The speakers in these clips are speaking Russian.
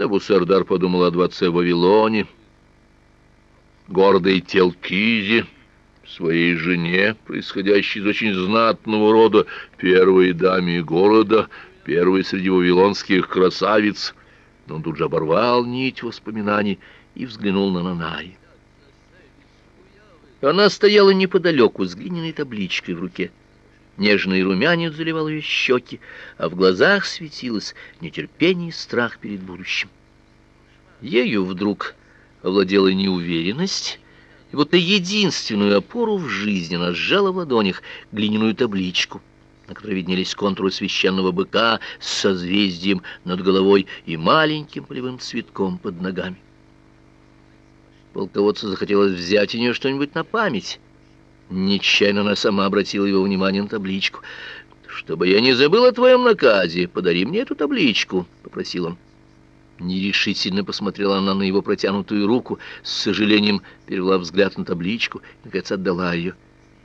Набусардар подумал о дворце Вавилоне, гордой Телкизе, своей жене, происходящей из очень знатного рода, первой даме города, первой среди вавилонских красавиц. Но он тут же оборвал нить воспоминаний и взглянул на Нанай. Она стояла неподалеку с глиняной табличкой в руке. Нежный румянец заливал ее щеки, а в глазах светилось нетерпение и страх перед будущим. Ею вдруг овладела неуверенность, и вот на единственную опору в жизни она сжала в ладонях глиняную табличку, на которой виднелись контуры священного быка с созвездием над головой и маленьким полевым цветком под ногами. Полководцу захотелось взять у нее что-нибудь на память, Нечаянно она сама обратила его внимание на табличку. «Чтобы я не забыл о твоем наказе, подари мне эту табличку», — попросил он. Нерешительно посмотрела она на его протянутую руку, с сожалением перевела взгляд на табличку и, наконец, отдала ее.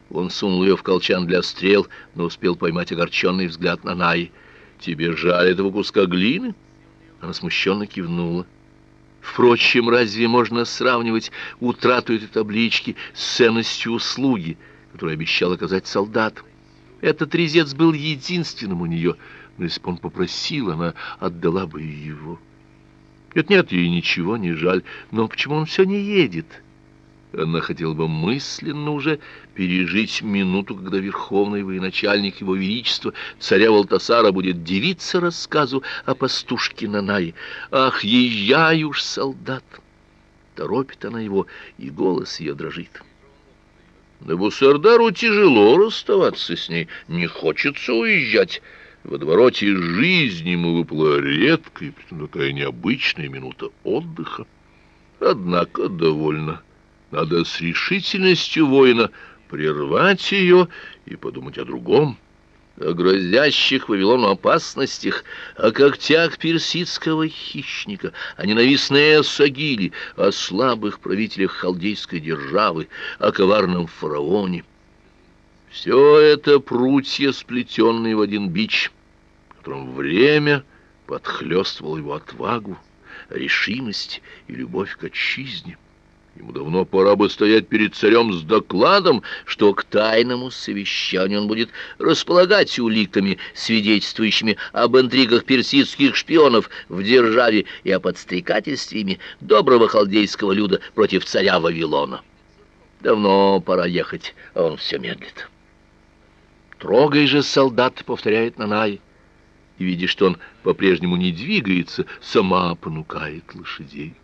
Он сунул ее в колчан для стрел, но успел поймать огорченный взгляд на Наи. «Тебе жаль этого куска глины?» Она смущенно кивнула. Впрочем, разве можно сравнивать утрату этой таблички с ценностью услуги, которую обещал оказать солдат? Этот резец был единственным у нее, но если бы он попросил, она отдала бы его. Нет-нет, ей ничего не жаль, но почему он все не едет?» Она хотела бы мысленно уже пережить минуту, когда верховный военачальник его величества, царя Валтасара, будет дивиться рассказу о пастушке Нанае. «Ах, езжай уж, солдат!» Торопит она его, и голос ее дрожит. Набусардару тяжело расставаться с ней, не хочется уезжать. В водовороте жизни ему выпала редкая, притом такая необычная минута отдыха. Однако довольно. Надо с решительностью воина прервать ее и подумать о другом, о грозящих Вавилону опасностях, о когтях персидского хищника, о ненавистной Асагиле, о слабых правителях халдейской державы, о коварном фараоне. Все это прутья, сплетенные в один бич, которым время подхлестывало его отвагу, решимость и любовь к отчизне. Ему давно пора бы стоять перед царем с докладом, что к тайному совещанию он будет располагать уликами, свидетельствующими об интригах персидских шпионов в державе и о подстрекательстве доброго халдейского люда против царя Вавилона. Давно пора ехать, а он все медлит. «Трогай же, солдат!» — повторяет Нанай. И, видя, что он по-прежнему не двигается, сама понукает лошадей.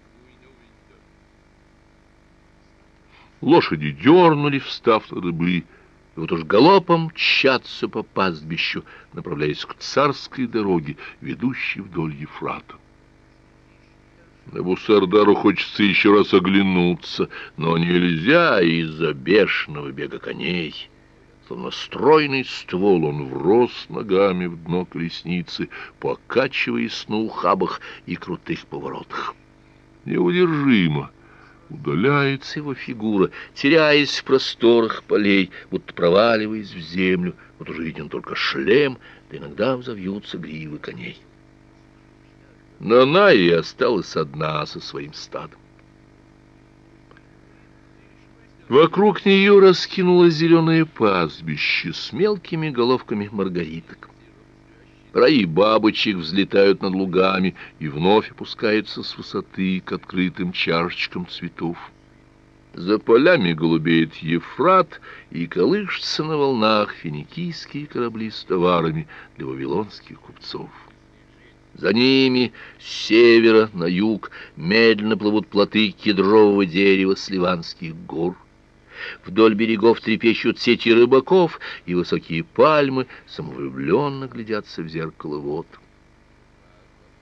Лошади дернули, встав на дыбы, и вот уж галопом мчатся по пастбищу, направляясь к царской дороге, ведущей вдоль Ефрата. Набусардару хочется еще раз оглянуться, но нельзя из-за бешеного бега коней. Словно стройный ствол он врос ногами в дно колесницы, покачиваясь на ухабах и крутых поворотах. Неудержимо Удаляется его фигура, теряясь в просторах полей, будто проваливаясь в землю. Вот уже виден только шлем, да иногда взовьются гривы коней. Но она и осталась одна со своим стадом. Вокруг нее раскинулось зеленое пастбище с мелкими головками маргариток. Раи бабочек взлетают над лугами и вновь опускаются с высоты к открытым чашечкам цветов. За полями голубеет Ефрат, и колышется на волнах финикийские корабли с товарами для вавилонских купцов. За ними с севера на юг медленно плывут плоты кедрового дерева с ливанских гор. Вдоль берегов трепещут сети рыбаков, и высокие пальмы самовлюбленно глядятся в зеркало вод.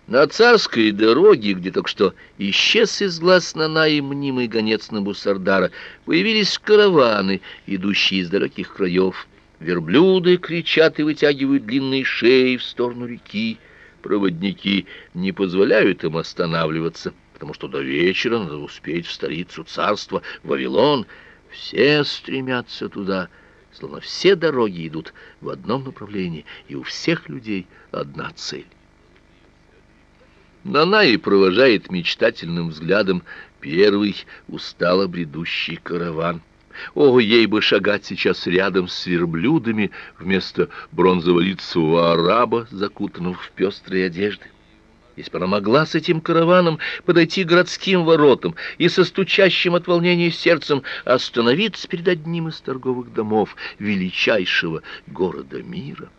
На царской дороге, где только что исчез из глаз Нанаи мнимый гонец Набусардара, появились караваны, идущие из далеких краев. Верблюды кричат и вытягивают длинные шеи в сторону реки. Проводники не позволяют им останавливаться, потому что до вечера надо успеть в столицу царства Вавилон — все стремятся туда, словно все дороги идут в одном направлении, и у всех людей одна цель. Нана провожает мечтательным взглядом первый устало бредущий караван. О, ей бы шагать сейчас рядом с верблюдами вместо бронзоволицего араба, закутанного в пестрые одежды. Если бы она могла с этим караваном подойти к городским воротам и со стучащим от волнения сердцем остановиться перед одним из торговых домов величайшего города мира —